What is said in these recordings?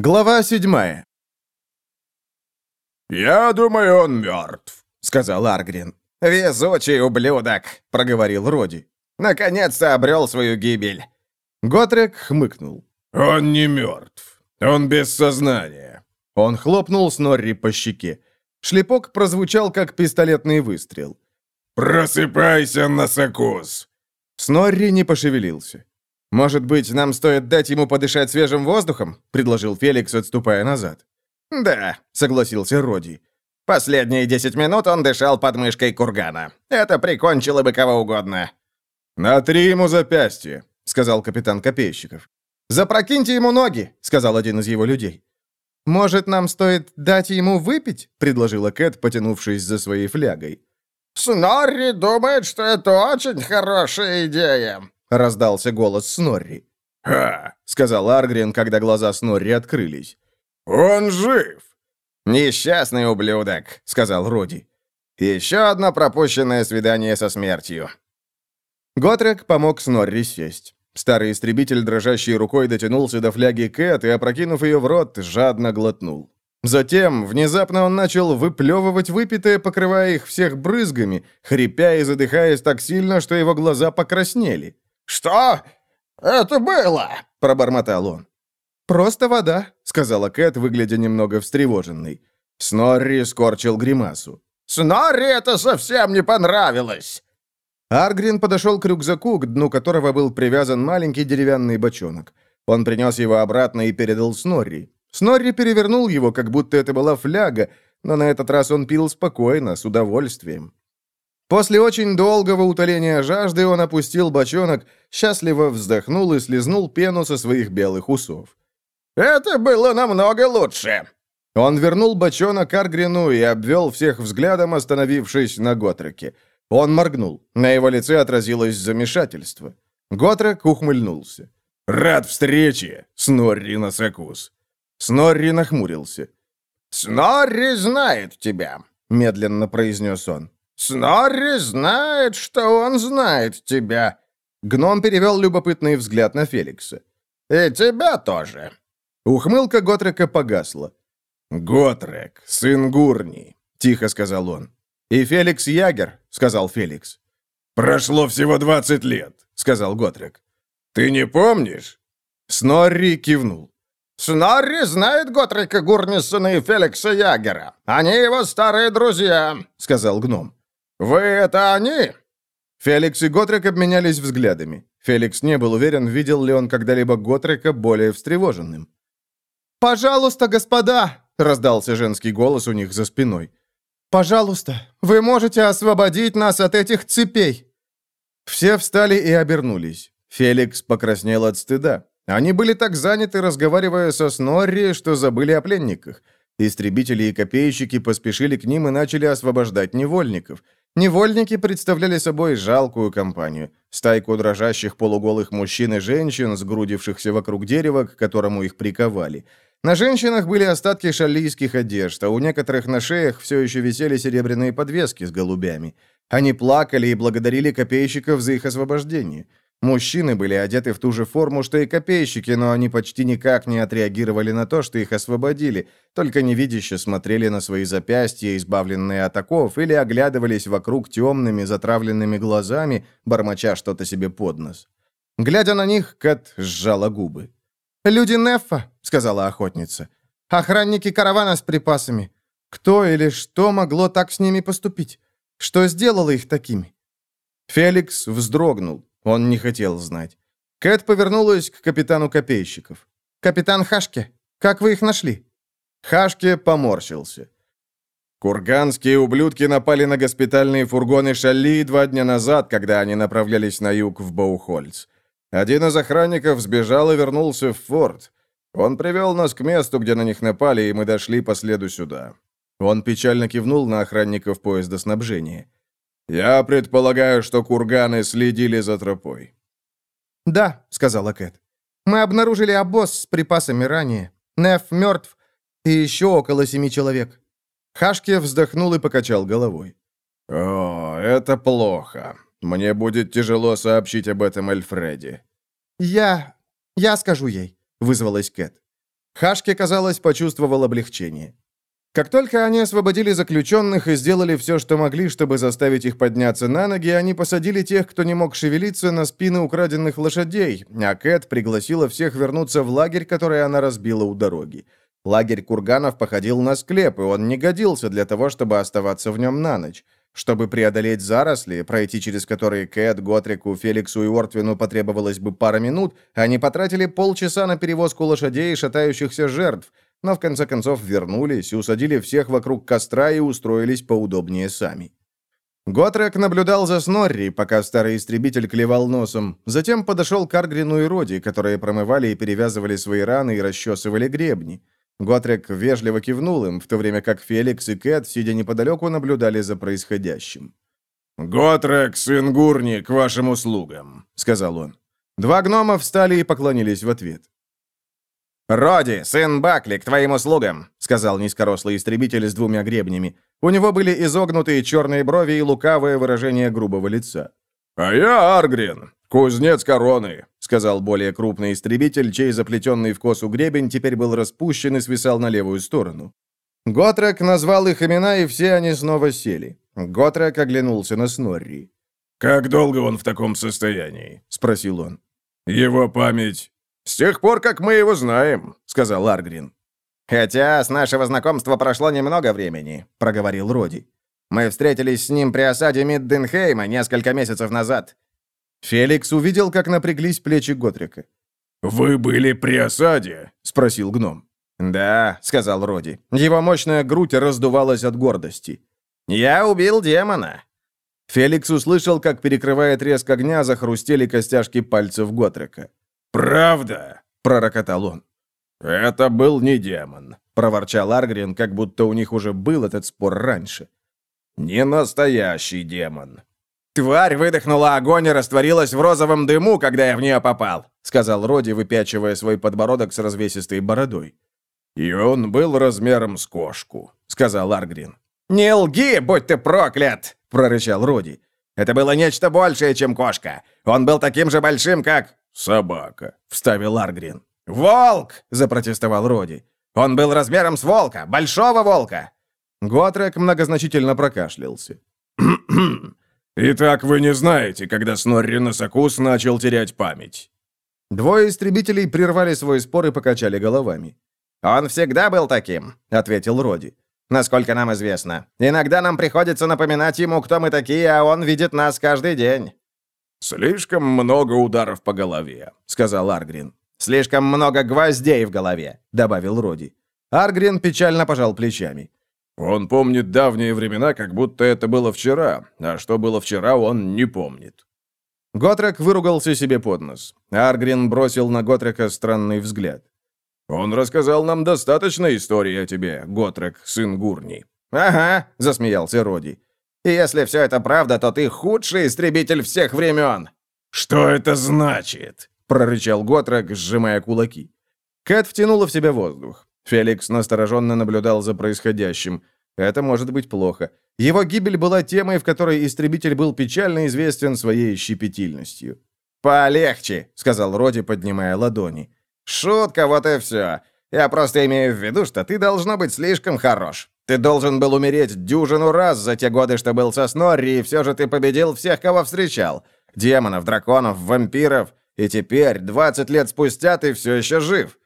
Глава седьмая. «Я думаю, он мертв», — сказал Аргрин. «Везучий ублюдок», — проговорил Роди. «Наконец-то обрел свою гибель». Готрек хмыкнул. «Он не мертв. Он без сознания». Он хлопнул Снорри по щеке. Шлепок прозвучал, как пистолетный выстрел. «Просыпайся, носокус!» Снорри не пошевелился. «Может быть, нам стоит дать ему подышать свежим воздухом?» — предложил Феликс, отступая назад. «Да», — согласился Роди. «Последние десять минут он дышал под мышкой кургана. Это прикончило бы кого угодно». «Натри ему запястье», — сказал капитан Копейщиков. «Запрокиньте ему ноги», — сказал один из его людей. «Может, нам стоит дать ему выпить?» — предложила Кэт, потянувшись за своей флягой. «Снорри думает, что это очень хорошая идея», — раздался голос Снорри. «Ха!» — сказал Аргрен, когда глаза Снорри открылись. «Он жив!» «Несчастный ублюдок», — сказал Роди. «Еще одно пропущенное свидание со смертью». Готрек помог Снорри сесть. Старый истребитель дрожащей рукой дотянулся до фляги Кэт и, опрокинув ее в рот, жадно глотнул. Затем, внезапно он начал выплевывать выпитое, покрывая их всех брызгами, хрипя и задыхаясь так сильно, что его глаза покраснели. «Что это было?» — пробормотал он. «Просто вода», — сказала Кэт, выглядя немного встревоженной. Снорри скорчил гримасу. «Снорри это совсем не понравилось!» Аргрин подошел к рюкзаку, к дну которого был привязан маленький деревянный бочонок. Он принес его обратно и передал Снорри. Снорри перевернул его, как будто это была фляга, но на этот раз он пил спокойно, с удовольствием. После очень долгого утоления жажды он опустил бочонок, счастливо вздохнул и слезнул пену со своих белых усов. «Это было намного лучше!» Он вернул бочонок Аргрину и обвел всех взглядом, остановившись на Готреке. Он моргнул. На его лице отразилось замешательство. Готрек ухмыльнулся. «Рад встрече, Снорри Носокус!» Снорри нахмурился. «Снорри знает тебя», — медленно произнес он. «Снорри знает, что он знает тебя». Гном перевел любопытный взгляд на Феликса. «И тебя тоже». Ухмылка Готрека погасла. «Готрек, сын Гурни», — тихо сказал он. «И Феликс Ягер», — сказал Феликс. «Прошло всего двадцать лет», — сказал Готрек. «Ты не помнишь?» Снорри кивнул. «Снорри знает Готрика Гурнисона и Феликса Ягера. Они его старые друзья», — сказал гном. «Вы это они?» Феликс и Готрик обменялись взглядами. Феликс не был уверен, видел ли он когда-либо Готрика более встревоженным. «Пожалуйста, господа!» — раздался женский голос у них за спиной. «Пожалуйста, вы можете освободить нас от этих цепей!» Все встали и обернулись. Феликс покраснел от стыда. Они были так заняты, разговаривая со Снорри, что забыли о пленниках. Истребители и копейщики поспешили к ним и начали освобождать невольников. Невольники представляли собой жалкую компанию. Стайку дрожащих полуголых мужчин и женщин, сгрудившихся вокруг дерева, к которому их приковали. На женщинах были остатки шалийских одежд, а у некоторых на шеях все еще висели серебряные подвески с голубями. Они плакали и благодарили копейщиков за их освобождение. Мужчины были одеты в ту же форму, что и копейщики, но они почти никак не отреагировали на то, что их освободили, только невидяще смотрели на свои запястья, избавленные от оков, или оглядывались вокруг темными, затравленными глазами, бормоча что-то себе под нос. Глядя на них, Кэт сжала губы. «Люди Неффа», — сказала охотница. «Охранники каравана с припасами. Кто или что могло так с ними поступить? Что сделало их такими?» Феликс вздрогнул. Он не хотел знать. Кэт повернулась к капитану копейщиков. «Капитан Хашке, как вы их нашли?» Хашке поморщился. Курганские ублюдки напали на госпитальные фургоны Шалли два дня назад, когда они направлялись на юг в Боухольц. Один из охранников сбежал и вернулся в форт. Он привел нас к месту, где на них напали, и мы дошли по следу сюда. Он печально кивнул на охранников поезда снабжения. «Я предполагаю, что курганы следили за тропой». «Да», — сказала Кэт. «Мы обнаружили обоз с припасами ранее. Неф мертв, и еще около семи человек». Хашке вздохнул и покачал головой. «О, это плохо. Мне будет тяжело сообщить об этом Эльфреде». «Я... я скажу ей», — вызвалась Кэт. Хашке, казалось, почувствовал облегчение. Как только они освободили заключенных и сделали все, что могли, чтобы заставить их подняться на ноги, они посадили тех, кто не мог шевелиться, на спины украденных лошадей, а Кэт пригласила всех вернуться в лагерь, который она разбила у дороги. Лагерь курганов походил на склеп, и он не годился для того, чтобы оставаться в нем на ночь. Чтобы преодолеть заросли, пройти через которые Кэт, Готрику, Феликсу и Ортвину потребовалось бы пара минут, они потратили полчаса на перевозку лошадей и шатающихся жертв, но в конце концов вернулись, усадили всех вокруг костра и устроились поудобнее сами. Готрек наблюдал за Снорри, пока старый истребитель клевал носом, затем подошел к Аргрину и Роди, которые промывали и перевязывали свои раны и расчесывали гребни. Готрек вежливо кивнул им, в то время как Феликс и Кэт, сидя неподалеку, наблюдали за происходящим. «Готрек, сын Гурни, к вашим услугам», — сказал он. Два гнома встали и поклонились в ответ. «Роди, сын Бакли, к твоим услугам», — сказал низкорослый истребитель с двумя гребнями. У него были изогнутые черные брови и лукавое выражение грубого лица. «А я Аргрин, кузнец короны», — сказал более крупный истребитель, чей заплетенный в косу гребень теперь был распущен и свисал на левую сторону. Готрек назвал их имена, и все они снова сели. Готрек оглянулся на Снорри. «Как долго он в таком состоянии?» — спросил он. «Его память...» «С тех пор, как мы его знаем», — сказал Аргрин. «Хотя с нашего знакомства прошло немного времени», — проговорил Роди. «Мы встретились с ним при осаде Мидденхейма несколько месяцев назад. Феликс увидел, как напряглись плечи Готрика. «Вы были при осаде?» — спросил гном. «Да», — сказал Роди. Его мощная грудь раздувалась от гордости. «Я убил демона». Феликс услышал, как, перекрывая треск огня, захрустели костяшки пальцев Готрика. «Правда?» — пророкотал он. «Это был не демон», — проворчал Аргрин, как будто у них уже был этот спор раньше. «Не настоящий демон. «Тварь выдохнула огонь и растворилась в розовом дыму, когда я в нее попал», сказал Роди, выпячивая свой подбородок с развесистой бородой. «И он был размером с кошку», — сказал Аргрин. «Не лги, будь ты проклят!» — прорычал Роди. «Это было нечто большее, чем кошка. Он был таким же большим, как...» «Собака», — вставил Аргрин. «Волк!» — запротестовал Роди. «Он был размером с волка, большого волка!» Готрек многозначительно прокашлялся. «Итак, вы не знаете, когда Снорри Носокус начал терять память?» Двое истребителей прервали свой спор и покачали головами. «Он всегда был таким», — ответил Роди. «Насколько нам известно. Иногда нам приходится напоминать ему, кто мы такие, а он видит нас каждый день». «Слишком много ударов по голове», — сказал Аргрин. «Слишком много гвоздей в голове», — добавил Роди. Аргрин печально пожал плечами. Он помнит давние времена, как будто это было вчера, а что было вчера, он не помнит. Готрек выругался себе под нос. Аргрин бросил на Готрека странный взгляд. «Он рассказал нам достаточно истории о тебе, Готрек, сын Гурни». «Ага», — засмеялся Роди. «И если все это правда, то ты худший истребитель всех времен». «Что это значит?» — прорычал Готрек, сжимая кулаки. Кэт втянула в себя воздух. Феликс настороженно наблюдал за происходящим. Это может быть плохо. Его гибель была темой, в которой истребитель был печально известен своей щепетильностью. «Полегче», — сказал Роди, поднимая ладони. «Шутка, вот и все. Я просто имею в виду, что ты должно быть слишком хорош. Ты должен был умереть дюжину раз за те годы, что был со Снорри, и все же ты победил всех, кого встречал. Демонов, драконов, вампиров. И теперь, 20 лет спустя, ты все еще жив.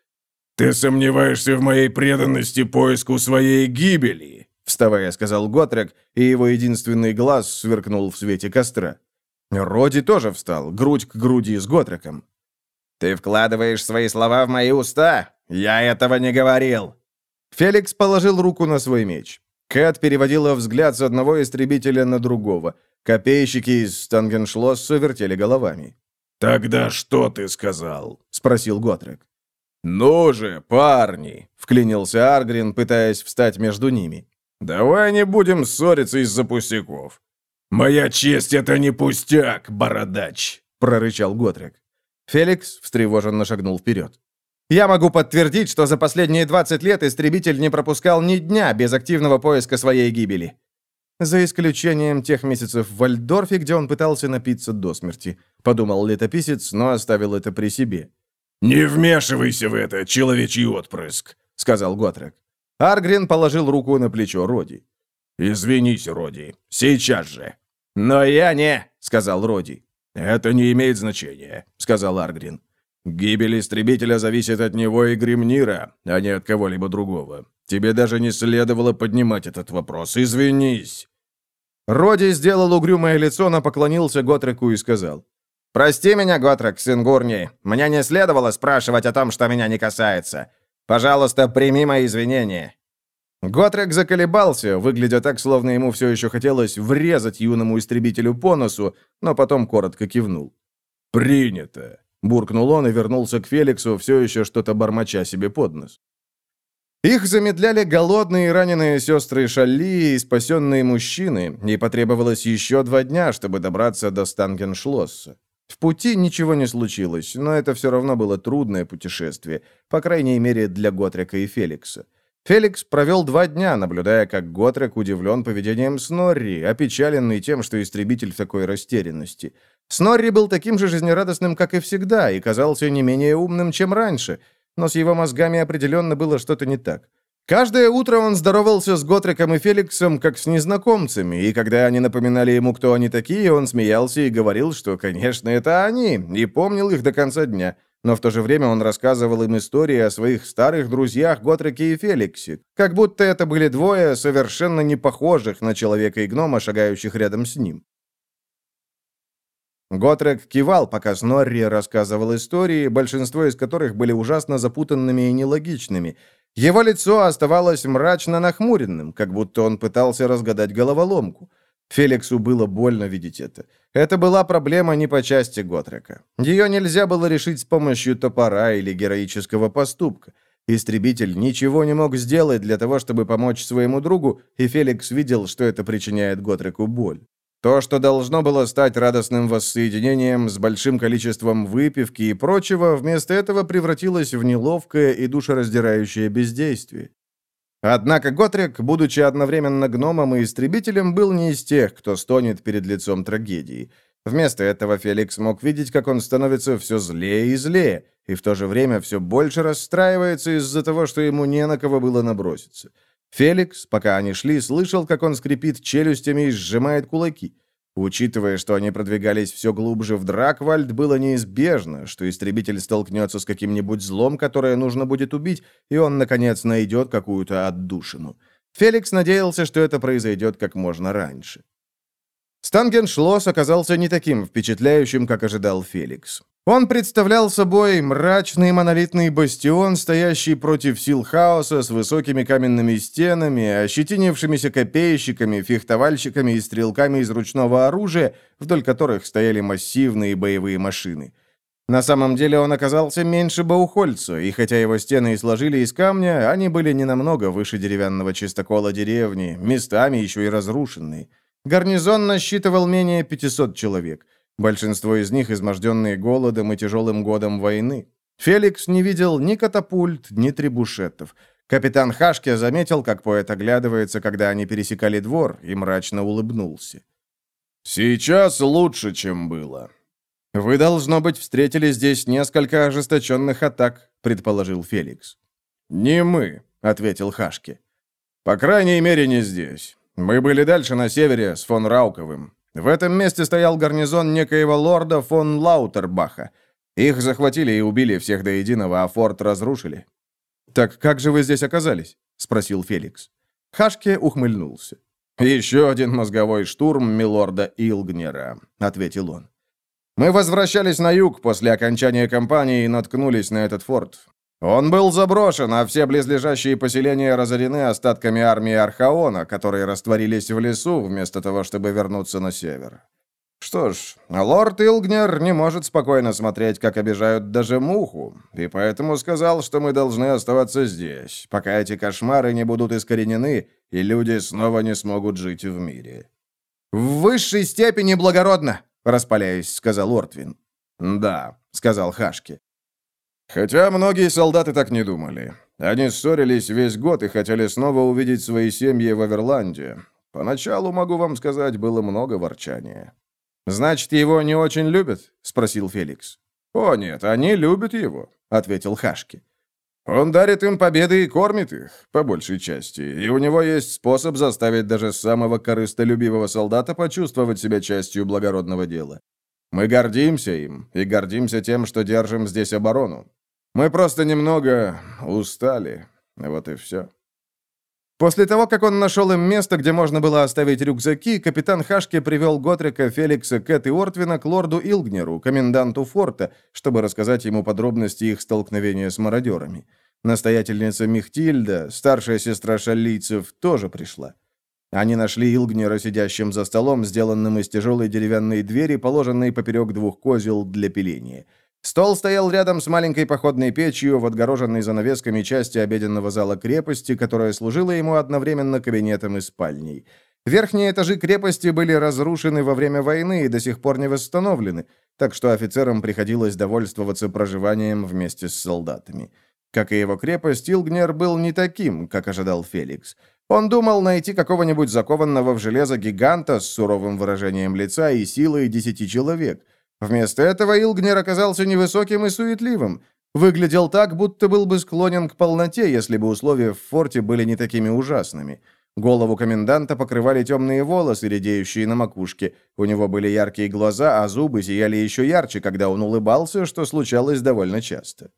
«Ты сомневаешься в моей преданности поиску своей гибели?» Вставая, сказал Готрек, и его единственный глаз сверкнул в свете костра. Роди тоже встал, грудь к груди с Готреком. «Ты вкладываешь свои слова в мои уста? Я этого не говорил!» Феликс положил руку на свой меч. Кэт переводила взгляд с одного истребителя на другого. Копейщики из Стангеншлосса вертели головами. «Тогда что ты сказал?» — спросил Готрек. «Ну же, парни!» — вклинился Аргрин, пытаясь встать между ними. «Давай не будем ссориться из-за пустяков». «Моя честь — это не пустяк, бородач!» — прорычал Готрик. Феликс встревоженно шагнул вперед. «Я могу подтвердить, что за последние 20 лет истребитель не пропускал ни дня без активного поиска своей гибели. За исключением тех месяцев в Вальдорфе, где он пытался напиться до смерти», — подумал летописец, но оставил это при себе. «Не вмешивайся в это, человечий отпрыск», — сказал Готрек. Аргрин положил руку на плечо Роди. «Извинись, Роди, сейчас же». «Но я не», — сказал Роди. «Это не имеет значения», — сказал Аргрин. «Гибель истребителя зависит от него и Гримнира, а не от кого-либо другого. Тебе даже не следовало поднимать этот вопрос. Извинись». Роди сделал угрюмое лицо, но поклонился Готреку и сказал. «Прости меня, Готрек, сын Гурни. Мне не следовало спрашивать о том, что меня не касается. Пожалуйста, прими мои извинения». Готрек заколебался, выглядя так, словно ему все еще хотелось врезать юному истребителю по носу, но потом коротко кивнул. «Принято», — буркнул он и вернулся к Феликсу, все еще что-то бормоча себе под нос. Их замедляли голодные и раненые сестры Шалли и спасенные мужчины, и потребовалось еще два дня, чтобы добраться до Стангеншлосса. В пути ничего не случилось, но это все равно было трудное путешествие, по крайней мере для Готрика и Феликса. Феликс провел два дня, наблюдая, как Готрек удивлен поведением Снорри, опечаленный тем, что истребитель в такой растерянности. Снорри был таким же жизнерадостным, как и всегда, и казался не менее умным, чем раньше — но с его мозгами определенно было что-то не так. Каждое утро он здоровался с Готриком и Феликсом, как с незнакомцами, и когда они напоминали ему, кто они такие, он смеялся и говорил, что, конечно, это они, и помнил их до конца дня. Но в то же время он рассказывал им истории о своих старых друзьях Готрике и Феликсе, как будто это были двое совершенно не похожих на человека и гнома, шагающих рядом с ним. Готрек кивал, пока Снорри рассказывал истории, большинство из которых были ужасно запутанными и нелогичными. Его лицо оставалось мрачно нахмуренным, как будто он пытался разгадать головоломку. Феликсу было больно видеть это. Это была проблема не по части Готрека. Ее нельзя было решить с помощью топора или героического поступка. Истребитель ничего не мог сделать для того, чтобы помочь своему другу, и Феликс видел, что это причиняет Готреку боль. То, что должно было стать радостным воссоединением с большим количеством выпивки и прочего, вместо этого превратилось в неловкое и душераздирающее бездействие. Однако Готрик, будучи одновременно гномом и истребителем, был не из тех, кто стонет перед лицом трагедии. Вместо этого Феликс мог видеть, как он становится все злее и злее, и в то же время все больше расстраивается из-за того, что ему не на кого было наброситься. Феликс, пока они шли, слышал, как он скрипит челюстями и сжимает кулаки. Учитывая, что они продвигались все глубже в Драквальд, было неизбежно, что истребитель столкнется с каким-нибудь злом, которое нужно будет убить, и он, наконец, найдет какую-то отдушину. Феликс надеялся, что это произойдет как можно раньше. Стангеншлосс оказался не таким впечатляющим, как ожидал Феликс. Он представлял собой мрачный монолитный бастион, стоящий против сил хаоса с высокими каменными стенами, ощетинившимися копейщиками, фехтовальщиками и стрелками из ручного оружия, вдоль которых стояли массивные боевые машины. На самом деле он оказался меньше Баухольца, и хотя его стены и сложили из камня, они были не намного выше деревянного чистокола деревни, местами еще и разрушенные. Гарнизон насчитывал менее 500 человек. Большинство из них изможденные голодом и тяжелым годом войны. Феликс не видел ни катапульт, ни трибушетов. Капитан Хашке заметил, как поэт оглядывается, когда они пересекали двор, и мрачно улыбнулся. «Сейчас лучше, чем было». «Вы, должно быть, встретили здесь несколько ожесточенных атак», — предположил Феликс. «Не мы», — ответил Хашке. «По крайней мере, не здесь. Мы были дальше на севере с фон Рауковым. В этом месте стоял гарнизон некоего лорда фон Лаутербаха. Их захватили и убили всех до единого, а форт разрушили. «Так как же вы здесь оказались?» — спросил Феликс. Хашке ухмыльнулся. «Еще один мозговой штурм милорда Илгнера», — ответил он. «Мы возвращались на юг после окончания кампании и наткнулись на этот форт. Он был заброшен, а все близлежащие поселения разорены остатками армии Архаона, которые растворились в лесу вместо того, чтобы вернуться на север. Что ж, лорд Илгнер не может спокойно смотреть, как обижают даже муху, и поэтому сказал, что мы должны оставаться здесь, пока эти кошмары не будут искоренены, и люди снова не смогут жить в мире. «В высшей степени благородно!» — распаляясь, сказал Ортвин. «Да», — сказал Хашки. Хотя многие солдаты так не думали. Они ссорились весь год и хотели снова увидеть свои семьи в Аверланде. Поначалу, могу вам сказать, было много ворчания. «Значит, его не очень любят?» — спросил Феликс. «О нет, они любят его. ответил Хашки. «Он дарит им победы и кормит их, по большей части, и у него есть способ заставить даже самого корыстолюбивого солдата почувствовать себя частью благородного дела. Мы гордимся им, и гордимся тем, что держим здесь оборону. Мы просто немного устали, вот и все». После того, как он нашел им место, где можно было оставить рюкзаки, капитан Хашки привел Готрика, Феликса, Кэт и Ортвина к лорду Илгнеру, коменданту форта, чтобы рассказать ему подробности их столкновения с мародерами. Настоятельница Михтильда, старшая сестра шаллийцев, тоже пришла. Они нашли Илгнера сидящим за столом, сделанным из тяжелой деревянной двери, положенной поперек двух козел для пиления. Стол стоял рядом с маленькой походной печью в отгороженной занавесками части обеденного зала крепости, которая служила ему одновременно кабинетом и спальней. Верхние этажи крепости были разрушены во время войны и до сих пор не восстановлены, так что офицерам приходилось довольствоваться проживанием вместе с солдатами. Как и его крепость, Илгнер был не таким, как ожидал Феликс. Он думал найти какого-нибудь закованного в железо гиганта с суровым выражением лица и силой десяти человек. Вместо этого Илгнер оказался невысоким и суетливым. Выглядел так, будто был бы склонен к полноте, если бы условия в форте были не такими ужасными. Голову коменданта покрывали темные волосы, редеющие на макушке. У него были яркие глаза, а зубы сияли еще ярче, когда он улыбался, что случалось довольно часто.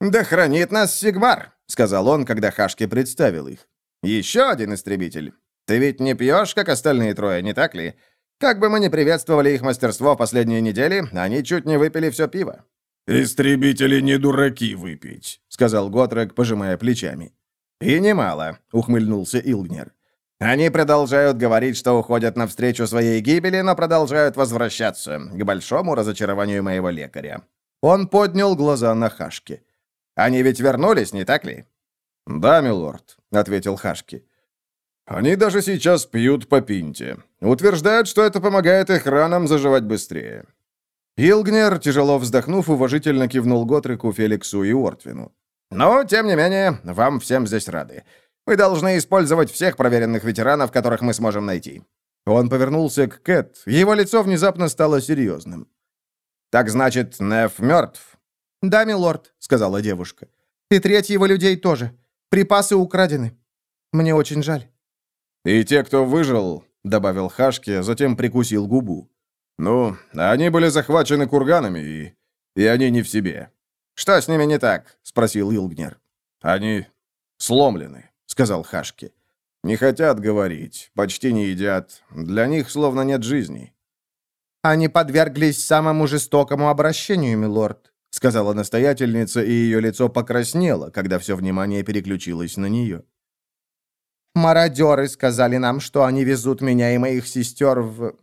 «Да хранит нас Сигмар», — сказал он, когда Хашки представил их. «Еще один истребитель. Ты ведь не пьешь, как остальные трое, не так ли? Как бы мы ни приветствовали их мастерство последние недели, они чуть не выпили все пиво». «Истребители не дураки выпить», — сказал Готрек, пожимая плечами. «И немало», — ухмыльнулся Илгнер. «Они продолжают говорить, что уходят навстречу своей гибели, но продолжают возвращаться, к большому разочарованию моего лекаря». Он поднял глаза на Хашки. «Они ведь вернулись, не так ли?» «Да, милорд», — ответил Хашки. Они даже сейчас пьют по пинте. Утверждают, что это помогает их ранам заживать быстрее. Илгнер, тяжело вздохнув, уважительно кивнул Готрику, Феликсу и Ортвину. «Но, тем не менее, вам всем здесь рады. Мы должны использовать всех проверенных ветеранов, которых мы сможем найти». Он повернулся к Кэт. Его лицо внезапно стало серьезным. «Так значит, Неф мертв?» «Да, милорд», — сказала девушка. «И треть его людей тоже. Припасы украдены. Мне очень жаль». «И те, кто выжил», — добавил Хашки, затем прикусил губу. «Ну, они были захвачены курганами, и... и они не в себе». «Что с ними не так?» — спросил Илгнер. «Они сломлены», — сказал Хашки. «Не хотят говорить, почти не едят. Для них словно нет жизни». «Они подверглись самому жестокому обращению, милорд», — сказала настоятельница, и ее лицо покраснело, когда все внимание переключилось на нее. Мародеры сказали нам, что они везут меня и моих сестер в...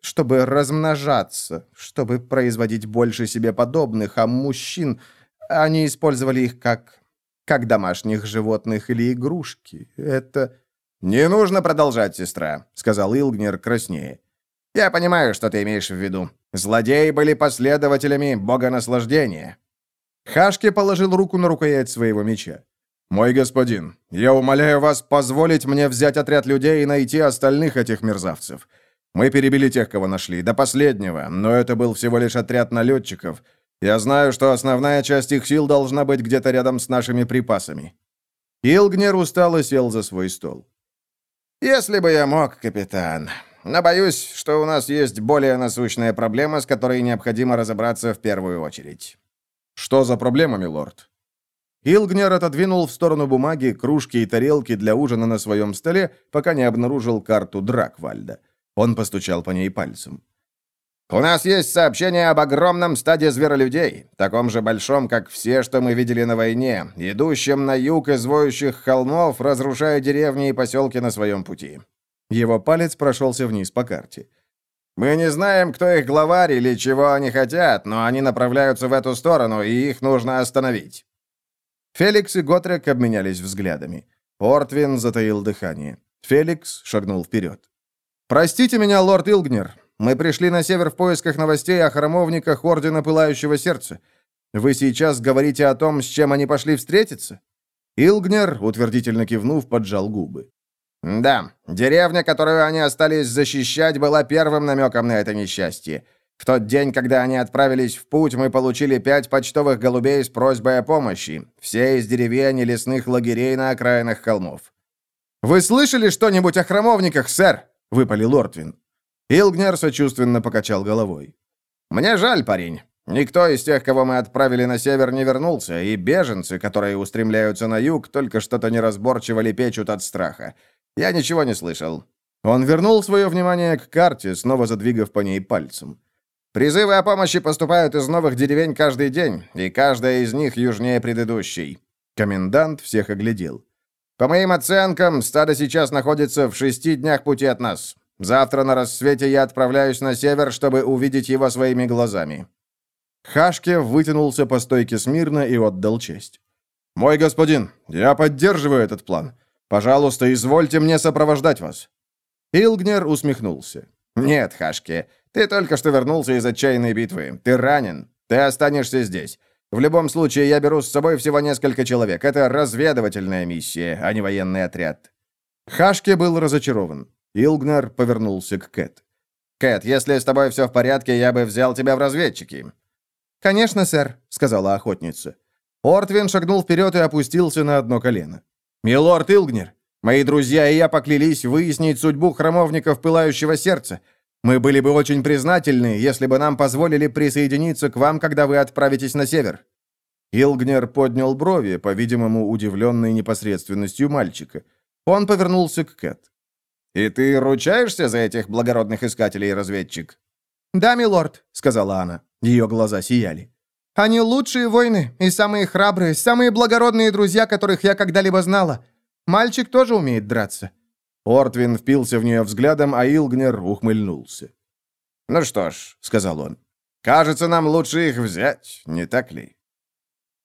чтобы размножаться, чтобы производить больше себе подобных, а мужчин... Они использовали их как... как домашних животных или игрушки. Это... «Не нужно продолжать, сестра», — сказал Илгнер краснее. «Я понимаю, что ты имеешь в виду. Злодеи были последователями богонаслаждения». Хашки положил руку на рукоять своего меча. «Мой господин, я умоляю вас позволить мне взять отряд людей и найти остальных этих мерзавцев. Мы перебили тех, кого нашли, до последнего, но это был всего лишь отряд налетчиков. Я знаю, что основная часть их сил должна быть где-то рядом с нашими припасами». Илгнер устало сел за свой стол. «Если бы я мог, капитан. Но боюсь, что у нас есть более насущная проблема, с которой необходимо разобраться в первую очередь». «Что за проблема, милорд?» Илгнер отодвинул в сторону бумаги, кружки и тарелки для ужина на своем столе, пока не обнаружил карту Драквальда. Он постучал по ней пальцем. «У нас есть сообщение об огромном стаде зверолюдей, таком же большом, как все, что мы видели на войне, идущем на юг из воющих холмов, разрушая деревни и поселки на своем пути». Его палец прошелся вниз по карте. «Мы не знаем, кто их главарь или чего они хотят, но они направляются в эту сторону, и их нужно остановить». Феликс и Готрек обменялись взглядами. Ортвин затаил дыхание. Феликс шагнул вперед. «Простите меня, лорд Илгнер. Мы пришли на север в поисках новостей о храмовниках Ордена Пылающего Сердца. Вы сейчас говорите о том, с чем они пошли встретиться?» Илгнер, утвердительно кивнув, поджал губы. «Да, деревня, которую они остались защищать, была первым намеком на это несчастье. В тот день, когда они отправились в путь, мы получили пять почтовых голубей с просьбой о помощи, все из деревень и лесных лагерей на окраинах холмов. «Вы слышали что-нибудь о храмовниках, сэр?» — выпалил Ортвин. Илгнер сочувственно покачал головой. «Мне жаль, парень. Никто из тех, кого мы отправили на север, не вернулся, и беженцы, которые устремляются на юг, только что-то неразборчиво лепечут от страха. Я ничего не слышал». Он вернул свое внимание к карте, снова задвигав по ней пальцем. «Призывы о помощи поступают из новых деревень каждый день, и каждая из них южнее предыдущей». Комендант всех оглядел. «По моим оценкам, стадо сейчас находится в шести днях пути от нас. Завтра на рассвете я отправляюсь на север, чтобы увидеть его своими глазами. Хашке вытянулся по стойке смирно и отдал честь. «Мой господин, я поддерживаю этот план. Пожалуйста, извольте мне сопровождать вас». Илгнер усмехнулся. «Нет, Хашке, ты только что вернулся из отчаянной битвы. Ты ранен. Ты останешься здесь. В любом случае, я беру с собой всего несколько человек. Это разведывательная миссия, а не военный отряд». Хашке был разочарован. Илгнер повернулся к Кэт. «Кэт, если с тобой все в порядке, я бы взял тебя в разведчики». «Конечно, сэр», — сказала охотница. Ортвин шагнул вперед и опустился на одно колено. «Милорд Илгнер, мои друзья и я поклялись выяснить судьбу храмовников Пылающего Сердца. Мы были бы очень признательны, если бы нам позволили присоединиться к вам, когда вы отправитесь на север». Илгнер поднял брови, по-видимому, удивленный непосредственностью мальчика. Он повернулся к Кэт. «И ты ручаешься за этих благородных искателей, разведчик?» «Да, милорд», — сказала она. Ее глаза сияли. «Они лучшие воины и самые храбрые, самые благородные друзья, которых я когда-либо знала. Мальчик тоже умеет драться». Ортвин впился в нее взглядом, а Илгнер ухмыльнулся. «Ну что ж», — сказал он, — «кажется, нам лучше их взять, не так ли?»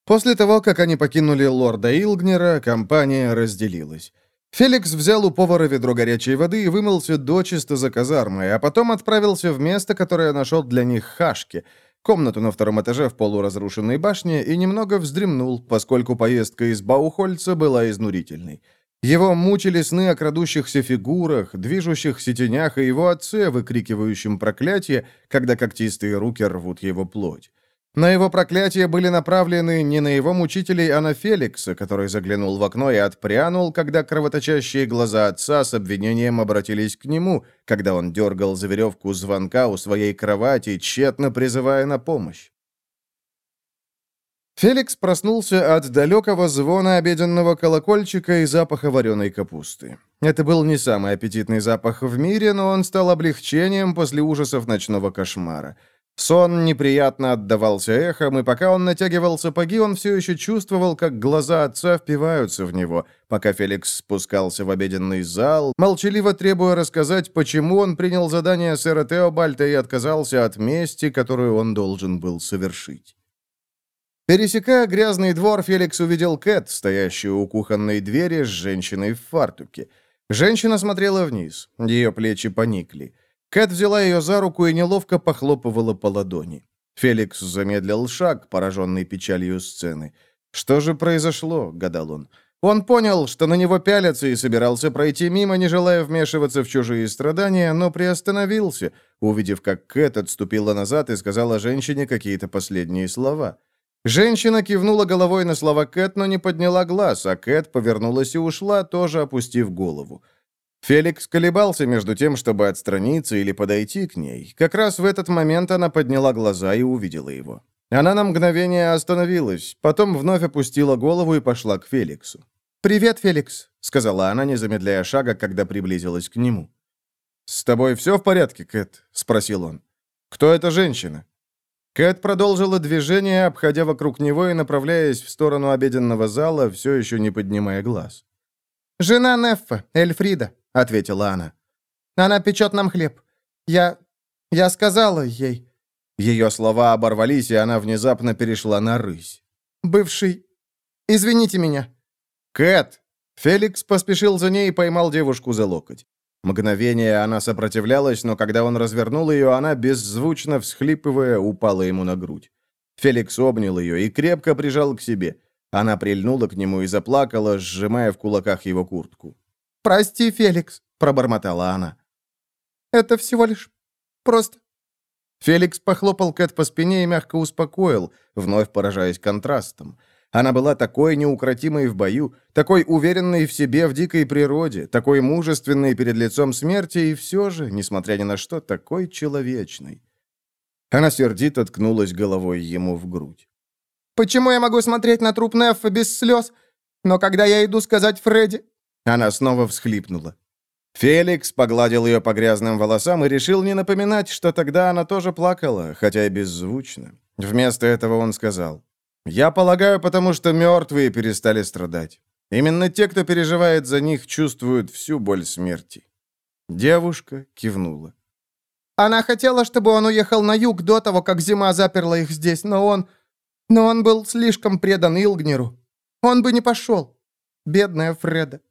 После того, как они покинули лорда Илгнера, компания разделилась. Феликс взял у повара ведро горячей воды и вымылся дочисто за казармой, а потом отправился в место, которое нашел для них Хашки, комнату на втором этаже в полуразрушенной башне, и немного вздремнул, поскольку поездка из Баухольца была изнурительной. Его мучили сны о крадущихся фигурах, движущихся тенях и его отце, выкрикивающем проклятие, когда когтистые руки рвут его плоть. На его проклятие были направлены не на его мучителей, а на Феликса, который заглянул в окно и отпрянул, когда кровоточащие глаза отца с обвинением обратились к нему, когда он дергал за веревку звонка у своей кровати, тщетно призывая на помощь. Феликс проснулся от далекого звона обеденного колокольчика и запаха вареной капусты. Это был не самый аппетитный запах в мире, но он стал облегчением после ужасов ночного кошмара. Сон неприятно отдавался эхом, и пока он натягивал сапоги, он все еще чувствовал, как глаза отца впиваются в него, пока Феликс спускался в обеденный зал, молчаливо требуя рассказать, почему он принял задание сэра Теобальта и отказался от мести, которую он должен был совершить. Пересекая грязный двор, Феликс увидел Кэт, стоящую у кухонной двери с женщиной в фартуке. Женщина смотрела вниз, ее плечи поникли. Кэт взяла ее за руку и неловко похлопывала по ладони. Феликс замедлил шаг, пораженный печалью сцены. «Что же произошло?» — гадал он. Он понял, что на него пялятся и собирался пройти мимо, не желая вмешиваться в чужие страдания, но приостановился, увидев, как Кэт отступила назад и сказала женщине какие-то последние слова. Женщина кивнула головой на слова Кэт, но не подняла глаз, а Кэт повернулась и ушла, тоже опустив голову. Феликс колебался между тем, чтобы отстраниться или подойти к ней. Как раз в этот момент она подняла глаза и увидела его. Она на мгновение остановилась, потом вновь опустила голову и пошла к Феликсу. «Привет, Феликс», — сказала она, не замедляя шага, когда приблизилась к нему. «С тобой все в порядке, Кэт?» — спросил он. «Кто эта женщина?» Кэт продолжила движение, обходя вокруг него и направляясь в сторону обеденного зала, все еще не поднимая глаз. «Жена Неффа, Эльфрида», — ответила она. «Она печет нам хлеб. Я... я сказала ей...» Ее слова оборвались, и она внезапно перешла на рысь. «Бывший... Извините меня». «Кэт!» Феликс поспешил за ней и поймал девушку за локоть. Мгновение она сопротивлялась, но когда он развернул ее, она, беззвучно всхлипывая, упала ему на грудь. Феликс обнял ее и крепко прижал к себе. Она прильнула к нему и заплакала, сжимая в кулаках его куртку. «Прости, Феликс», — пробормотала она. «Это всего лишь просто Феликс похлопал Кэт по спине и мягко успокоил, вновь поражаясь контрастом. Она была такой неукротимой в бою, такой уверенной в себе в дикой природе, такой мужественной перед лицом смерти и все же, несмотря ни на что, такой человечной. Она сердито ткнулась головой ему в грудь. «Почему я могу смотреть на труп Неффа без слез, но когда я иду сказать Фредди...» Она снова всхлипнула. Феликс погладил ее по грязным волосам и решил не напоминать, что тогда она тоже плакала, хотя и беззвучно. Вместо этого он сказал, «Я полагаю, потому что мертвые перестали страдать. Именно те, кто переживает за них, чувствуют всю боль смерти». Девушка кивнула. «Она хотела, чтобы он уехал на юг до того, как зима заперла их здесь, но он... Но он был слишком предан Илгнеру. Он бы не пошел. Бедная Фреда».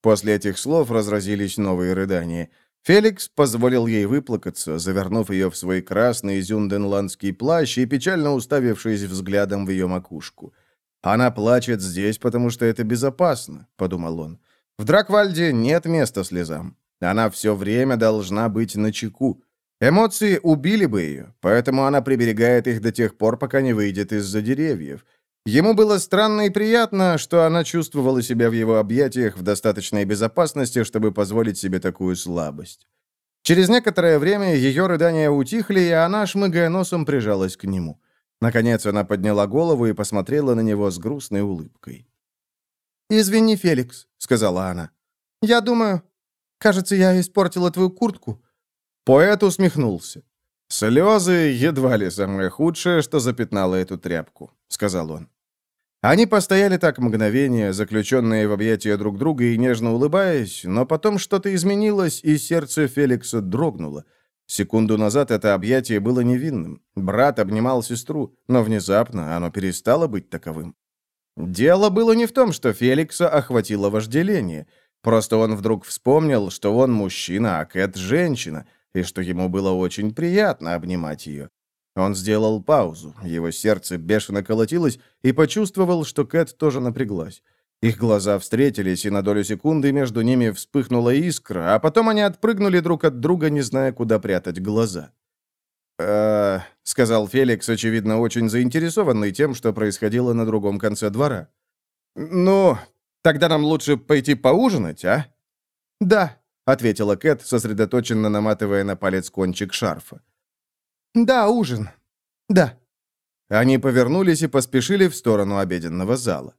После этих слов разразились новые рыдания. Феликс позволил ей выплакаться, завернув ее в свой красный зюнденландский плащ и печально уставившись взглядом в ее макушку. «Она плачет здесь, потому что это безопасно», — подумал он. «В Драквальде нет места слезам. Она все время должна быть на чеку. Эмоции убили бы ее, поэтому она приберегает их до тех пор, пока не выйдет из-за деревьев. Ему было странно и приятно, что она чувствовала себя в его объятиях в достаточной безопасности, чтобы позволить себе такую слабость. Через некоторое время ее рыдания утихли, и она, шмыгая носом, прижалась к нему. Наконец она подняла голову и посмотрела на него с грустной улыбкой. «Извини, Феликс», — сказала она. «Я думаю, кажется, я испортила твою куртку». Поэт усмехнулся. «Слезы едва ли самое худшее, что запятнало эту тряпку», — сказал он. Они постояли так мгновение, заключенные в объятия друг друга и нежно улыбаясь, но потом что-то изменилось, и сердце Феликса дрогнуло. Секунду назад это объятие было невинным. Брат обнимал сестру, но внезапно оно перестало быть таковым. Дело было не в том, что Феликса охватило вожделение. Просто он вдруг вспомнил, что он мужчина, а Кэт — женщина — и что ему было очень приятно обнимать ее. Он сделал паузу, его сердце бешено колотилось, и почувствовал, что Кэт тоже напряглась. Их глаза встретились, и на долю секунды между ними вспыхнула искра, а потом они отпрыгнули друг от друга, не зная, куда прятать глаза. «Э-э», сказал Феликс, очевидно, очень заинтересованный тем, что происходило на другом конце двора. «Ну, тогда нам лучше пойти поужинать, а?» «Да», — ответила Кэт, сосредоточенно наматывая на палец кончик шарфа. «Да, ужин. Да». Они повернулись и поспешили в сторону обеденного зала.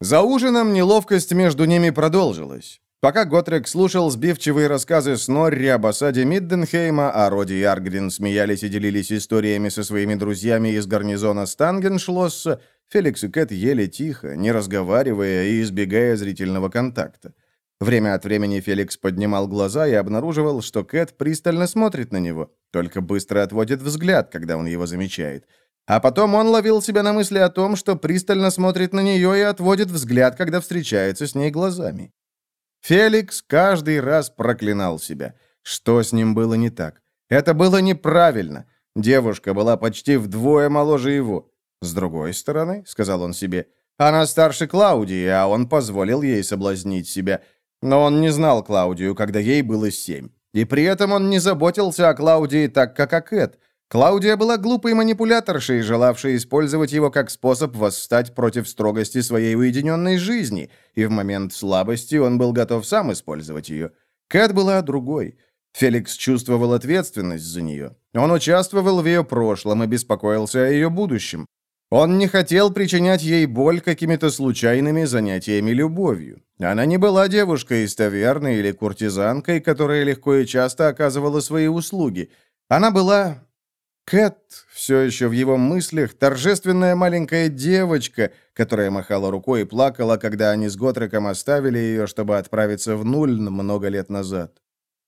За ужином неловкость между ними продолжилась. Пока Готрек слушал сбивчивые рассказы Снорри об осаде Мидденхейма, а Роди и Аргрин смеялись и делились историями со своими друзьями из гарнизона Стангеншлосса, Феликс и Кэт ели тихо, не разговаривая и избегая зрительного контакта. Время от времени Феликс поднимал глаза и обнаруживал, что Кэт пристально смотрит на него, только быстро отводит взгляд, когда он его замечает. А потом он ловил себя на мысли о том, что пристально смотрит на нее и отводит взгляд, когда встречается с ней глазами. Феликс каждый раз проклинал себя. Что с ним было не так? Это было неправильно. Девушка была почти вдвое моложе его. С другой стороны, сказал он себе, она старше Клаудии, а он позволил ей соблазнить себя – но он не знал Клаудию, когда ей было семь. И при этом он не заботился о Клаудии так, как о Кэт. Клаудия была глупой манипуляторшей, желавшей использовать его как способ восстать против строгости своей уединенной жизни, и в момент слабости он был готов сам использовать ее. Кэт была другой. Феликс чувствовал ответственность за нее. Он участвовал в ее прошлом и беспокоился о ее будущем. Он не хотел причинять ей боль какими-то случайными занятиями любовью. Она не была девушкой из таверны или куртизанкой, которая легко и часто оказывала свои услуги. Она была... Кэт, все еще в его мыслях, торжественная маленькая девочка, которая махала рукой и плакала, когда они с Готреком оставили ее, чтобы отправиться в Нульн много лет назад.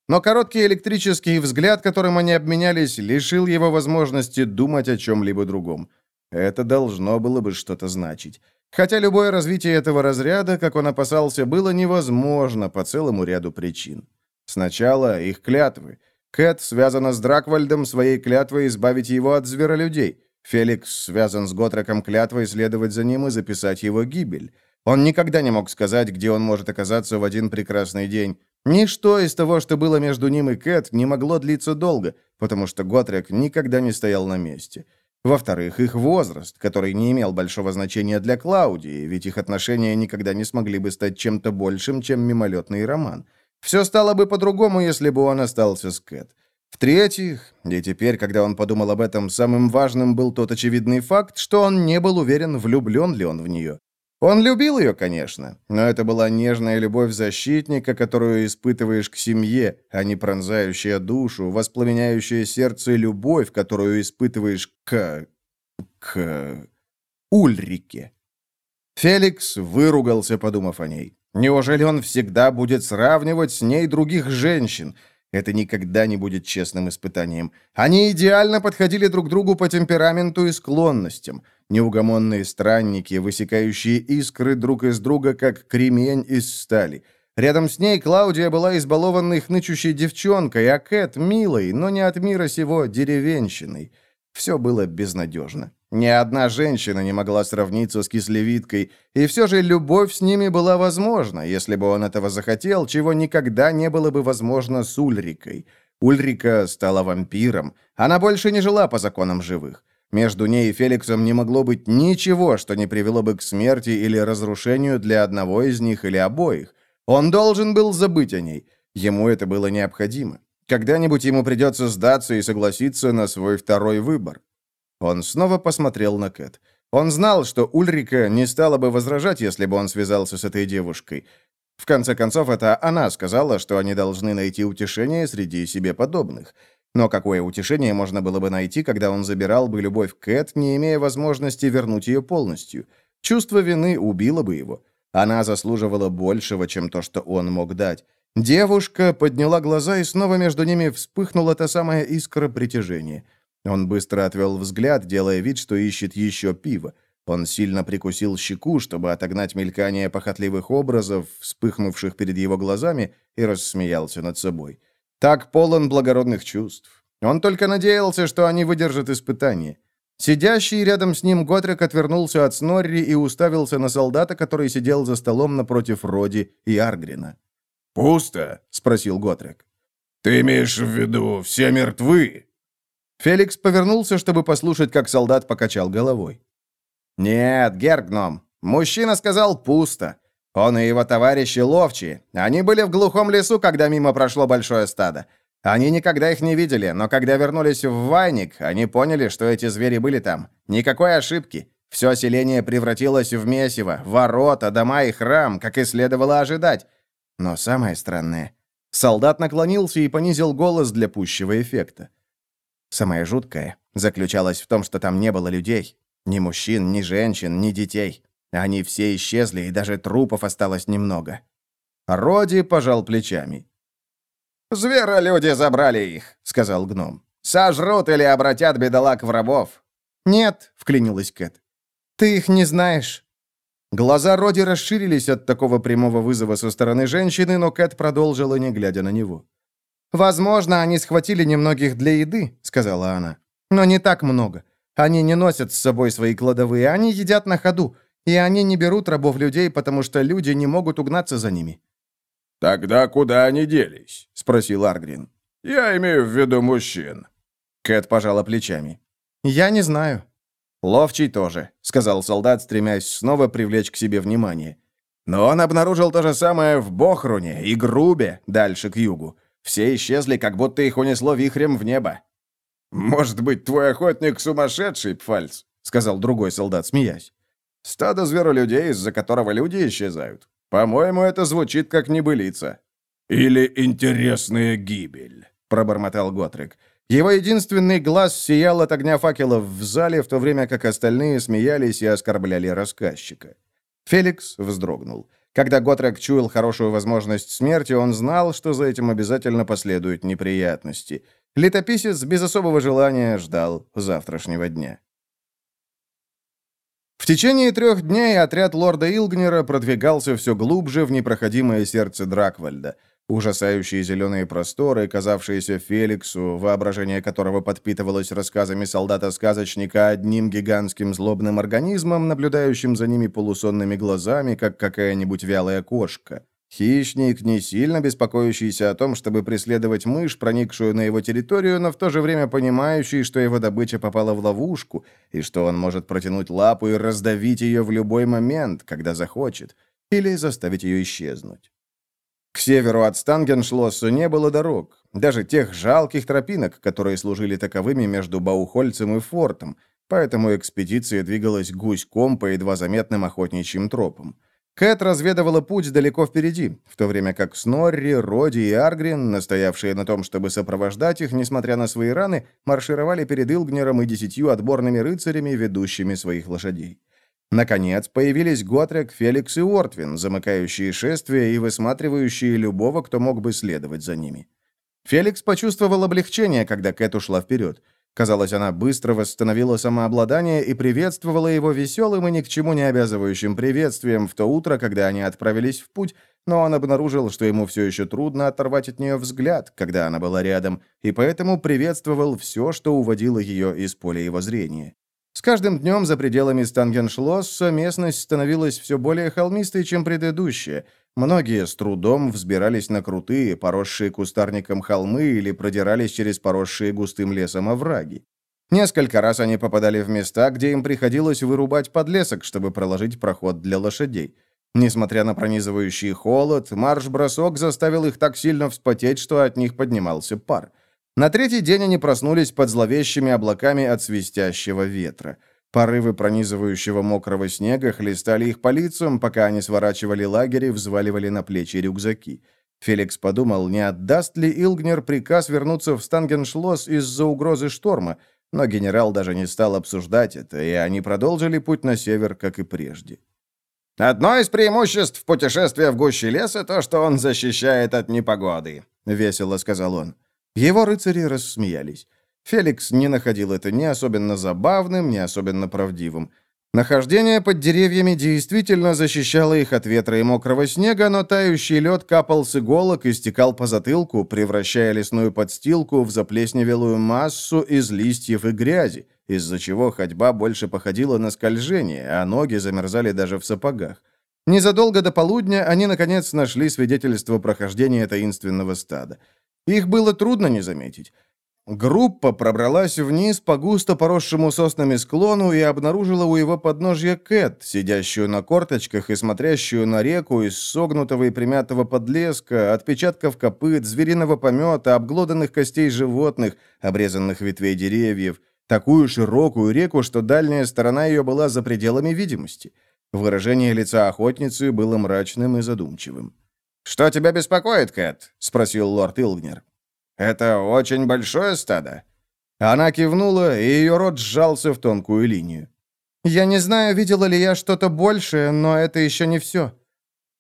Но короткий электрический взгляд, которым они обменялись, лишил его возможности думать о чем-либо другом. Это должно было бы что-то значить. Хотя любое развитие этого разряда, как он опасался, было невозможно по целому ряду причин. Сначала их клятвы. Кэт связана с Драквальдом своей клятвой избавить его от зверолюдей. Феликс связан с Готреком клятвой следовать за ним и записать его гибель. Он никогда не мог сказать, где он может оказаться в один прекрасный день. Ничто из того, что было между ним и Кэт, не могло длиться долго, потому что Готрек никогда не стоял на месте. Во-вторых, их возраст, который не имел большого значения для Клаудии, ведь их отношения никогда не смогли бы стать чем-то большим, чем мимолетный роман. Все стало бы по-другому, если бы он остался с Кэт. В-третьих, и теперь, когда он подумал об этом, самым важным был тот очевидный факт, что он не был уверен, влюблен ли он в нее. Он любил ее, конечно, но это была нежная любовь защитника, которую испытываешь к семье, а не пронзающая душу, воспламеняющая сердце любовь, которую испытываешь к... к... Ульрике. Феликс выругался, подумав о ней. Неужели он всегда будет сравнивать с ней других женщин? Это никогда не будет честным испытанием. Они идеально подходили друг другу по темпераменту и склонностям. Неугомонные странники, высекающие искры друг из друга, как кремень из стали. Рядом с ней Клаудия была избалованной хнычущей девчонкой, а Кэт — милой, но не от мира сего деревенщиной. Все было безнадежно. Ни одна женщина не могла сравниться с кислевидкой, и все же любовь с ними была возможна, если бы он этого захотел, чего никогда не было бы возможно с Ульрикой. Ульрика стала вампиром. Она больше не жила по законам живых. Между ней и Феликсом не могло быть ничего, что не привело бы к смерти или разрушению для одного из них или обоих. Он должен был забыть о ней. Ему это было необходимо. Когда-нибудь ему придется сдаться и согласиться на свой второй выбор. Он снова посмотрел на Кэт. Он знал, что Ульрика не стала бы возражать, если бы он связался с этой девушкой. В конце концов, это она сказала, что они должны найти утешение среди себе подобных. Но какое утешение можно было бы найти, когда он забирал бы любовь Кэт, не имея возможности вернуть ее полностью? Чувство вины убило бы его. Она заслуживала большего, чем то, что он мог дать. Девушка подняла глаза, и снова между ними вспыхнула та самая искра притяжения – он быстро отвел взгляд, делая вид, что ищет еще пиво. Он сильно прикусил щеку, чтобы отогнать мелькание похотливых образов, вспыхнувших перед его глазами, и рассмеялся над собой. Так полон благородных чувств. Он только надеялся, что они выдержат испытание. Сидящий рядом с ним Готрек отвернулся от Снорри и уставился на солдата, который сидел за столом напротив Роди и Аргрина. «Пусто?» — спросил Готрек. «Ты имеешь в виду, все мертвы?» Феликс повернулся, чтобы послушать, как солдат покачал головой. «Нет, Гергном, мужчина сказал пусто. Он и его товарищи ловчие. Они были в глухом лесу, когда мимо прошло большое стадо. Они никогда их не видели, но когда вернулись в Вайник, они поняли, что эти звери были там. Никакой ошибки. Все селение превратилось в месиво, ворота, дома и храм, как и следовало ожидать. Но самое странное... Солдат наклонился и понизил голос для пущего эффекта. Самое жуткое заключалось в том, что там не было людей. Ни мужчин, ни женщин, ни детей. Они все исчезли, и даже трупов осталось немного. Роди пожал плечами. «Зверолюди забрали их», — сказал гном. «Сожрут или обратят бедолаг в рабов». «Нет», — вклинилась Кэт. «Ты их не знаешь». Глаза Роди расширились от такого прямого вызова со стороны женщины, но Кэт продолжила, не глядя на него. «Возможно, они схватили немногих для еды», — сказала она. «Но не так много. Они не носят с собой свои кладовые, они едят на ходу, и они не берут рабов людей, потому что люди не могут угнаться за ними». «Тогда куда они делись?» — спросил Аргрин. «Я имею в виду мужчин». Кэт пожала плечами. «Я не знаю». «Ловчий тоже», — сказал солдат, стремясь снова привлечь к себе внимание. Но он обнаружил то же самое в Бохруне и Грубе, дальше к югу. Все исчезли, как будто их унесло вихрем в небо. «Может быть, твой охотник сумасшедший, Пфальц?» — сказал другой солдат, смеясь. «Стадо зверолюдей, из-за которого люди исчезают. По-моему, это звучит как небылица». «Или интересная гибель», — пробормотал Готрик. Его единственный глаз сиял от огня факелов в зале, в то время как остальные смеялись и оскорбляли рассказчика. Феликс вздрогнул. Когда Готрек чуял хорошую возможность смерти, он знал, что за этим обязательно последуют неприятности. Летописец без особого желания ждал завтрашнего дня. В течение трех дней отряд лорда Илгнера продвигался все глубже в непроходимое сердце Драквальда – Ужасающие зеленые просторы, казавшиеся Феликсу, воображение которого подпитывалось рассказами солдата-сказочника одним гигантским злобным организмом, наблюдающим за ними полусонными глазами, как какая-нибудь вялая кошка. Хищник, не сильно беспокоящийся о том, чтобы преследовать мышь, проникшую на его территорию, но в то же время понимающий, что его добыча попала в ловушку, и что он может протянуть лапу и раздавить ее в любой момент, когда захочет, или заставить ее исчезнуть. К северу от Стангеншлосса не было дорог, даже тех жалких тропинок, которые служили таковыми между Баухольцем и фортом, поэтому экспедиция двигалась гуськом по едва заметным охотничьим тропам. Кэт разведывала путь далеко впереди, в то время как Снорри, Роди и Аргрин, настоявшие на том, чтобы сопровождать их, несмотря на свои раны, маршировали перед Илгнером и десятью отборными рыцарями, ведущими своих лошадей. Наконец, появились Готрек, Феликс и Ортвин, замыкающие шествие и высматривающие любого, кто мог бы следовать за ними. Феликс почувствовал облегчение, когда Кэт ушла вперед. Казалось, она быстро восстановила самообладание и приветствовала его веселым и ни к чему не обязывающим приветствием в то утро, когда они отправились в путь, но он обнаружил, что ему все еще трудно оторвать от нее взгляд, когда она была рядом, и поэтому приветствовал все, что уводило ее из поля его зрения. С каждым днем за пределами Стангеншлосса местность становилась все более холмистой, чем предыдущая. Многие с трудом взбирались на крутые, поросшие кустарником холмы или продирались через поросшие густым лесом овраги. Несколько раз они попадали в места, где им приходилось вырубать подлесок, чтобы проложить проход для лошадей. Несмотря на пронизывающий холод, марш-бросок заставил их так сильно вспотеть, что от них поднимался пар. На третий день они проснулись под зловещими облаками от свистящего ветра. Порывы пронизывающего мокрого снега хлестали их по лицам, пока они сворачивали лагерь и взваливали на плечи рюкзаки. Феликс подумал, не отдаст ли Илгнер приказ вернуться в Стангеншлосс из-за угрозы шторма, но генерал даже не стал обсуждать это, и они продолжили путь на север, как и прежде. «Одно из преимуществ путешествия в гуще леса то, что он защищает от непогоды», — весело сказал он. Его рыцари рассмеялись. Феликс не находил это ни особенно забавным, ни особенно правдивым. Нахождение под деревьями действительно защищало их от ветра и мокрого снега, но тающий лед капал с иголок и стекал по затылку, превращая лесную подстилку в заплесневелую массу из листьев и грязи, из-за чего ходьба больше походила на скольжение, а ноги замерзали даже в сапогах. Незадолго до полудня они, наконец, нашли свидетельство прохождения таинственного стада. Их было трудно не заметить. Группа пробралась вниз по густо поросшему соснами склону и обнаружила у его подножья Кэт, сидящую на корточках и смотрящую на реку из согнутого и примятого подлеска, отпечатков копыт, звериного помета, обглоданных костей животных, обрезанных ветвей деревьев, такую широкую реку, что дальняя сторона ее была за пределами видимости. Выражение лица охотницы было мрачным и задумчивым. «Что тебя беспокоит, Кэт?» — спросил лорд Илгнер. «Это очень большое стадо?» Она кивнула, и ее рот сжался в тонкую линию. «Я не знаю, видела ли я что-то большее, но это еще не все».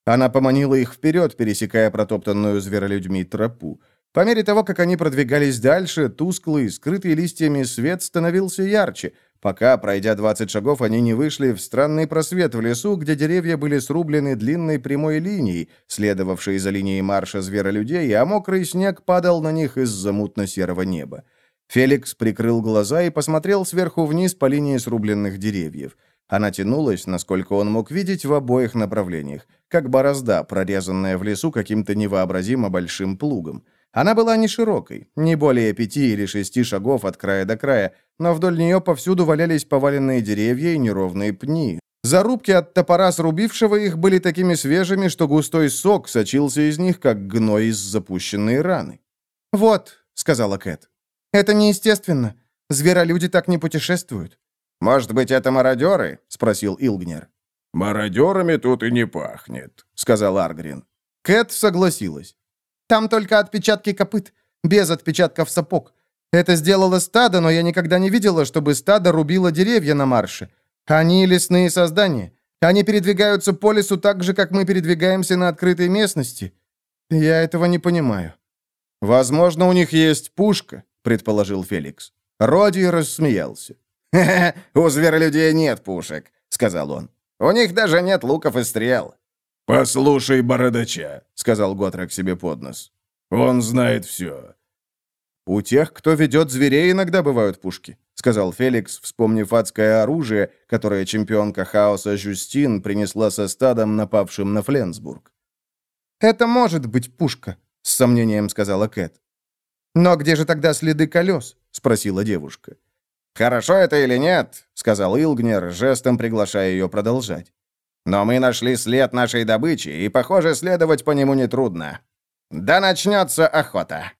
Она поманила их вперед, пересекая протоптанную зверолюдьми тропу. По мере того, как они продвигались дальше, тусклый, скрытый листьями свет становился ярче — пока, пройдя 20 шагов, они не вышли в странный просвет в лесу, где деревья были срублены длинной прямой линией, следовавшей за линией марша зверолюдей, а мокрый снег падал на них из-за мутно-серого неба. Феликс прикрыл глаза и посмотрел сверху вниз по линии срубленных деревьев. Она тянулась, насколько он мог видеть, в обоих направлениях, как борозда, прорезанная в лесу каким-то невообразимо большим плугом. Она была не широкой, не более пяти или шести шагов от края до края, но вдоль нее повсюду валялись поваленные деревья и неровные пни. Зарубки от топора срубившего их были такими свежими, что густой сок сочился из них, как гной из запущенной раны. «Вот», — сказала Кэт, — «это неестественно. Зверолюди так не путешествуют». «Может быть, это мародеры?» — спросил Илгнер. «Мародерами тут и не пахнет», — сказал Аргрин. Кэт согласилась. Там только отпечатки копыт, без отпечатков сапог. Это сделало стадо, но я никогда не видела, чтобы стадо рубило деревья на марше. Они лесные создания. Они передвигаются по лесу так же, как мы передвигаемся на открытой местности. Я этого не понимаю. Возможно, у них есть пушка, предположил Феликс. Роди рассмеялся. «Хе-хе, у зверолюдей нет пушек», — сказал он. «У них даже нет луков и стрел». «Послушай бородача», — сказал Готрек себе под нос. «Он знает все». «У тех, кто ведет зверей, иногда бывают пушки», — сказал Феликс, вспомнив адское оружие, которое чемпионка хаоса Жюстин принесла со стадом, напавшим на Фленсбург. «Это может быть пушка», — с сомнением сказала Кэт. «Но где же тогда следы колес?» — спросила девушка. «Хорошо это или нет?» — сказал Илгнер, жестом приглашая ее продолжать. «Но мы нашли след нашей добычи, и, похоже, следовать по нему нетрудно. Да начнется охота!»